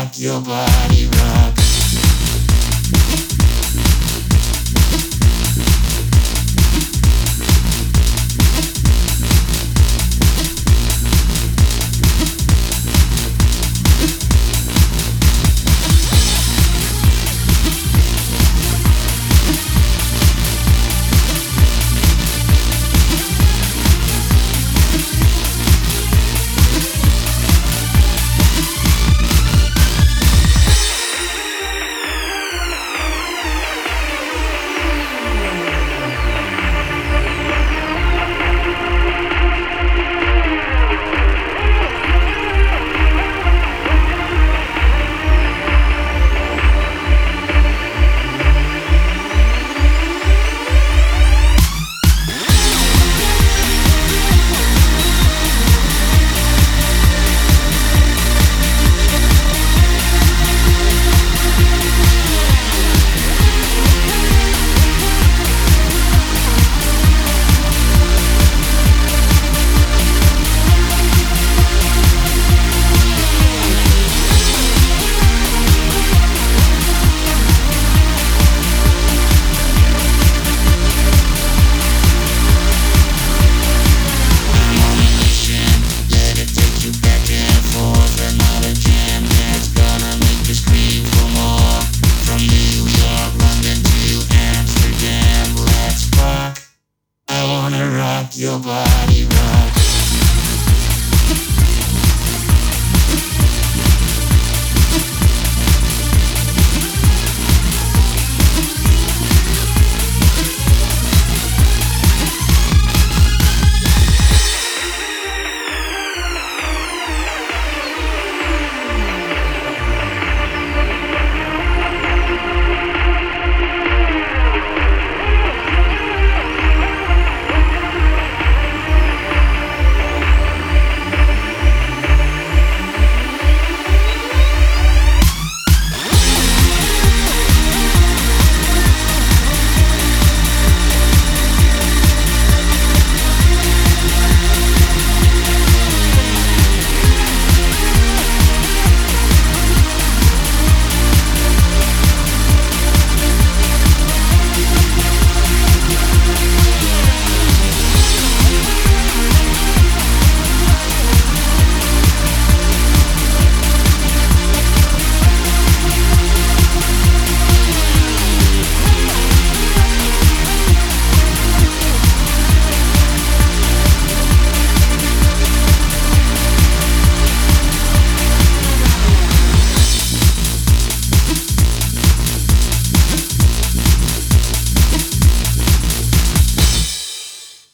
rock, your body rock. your body.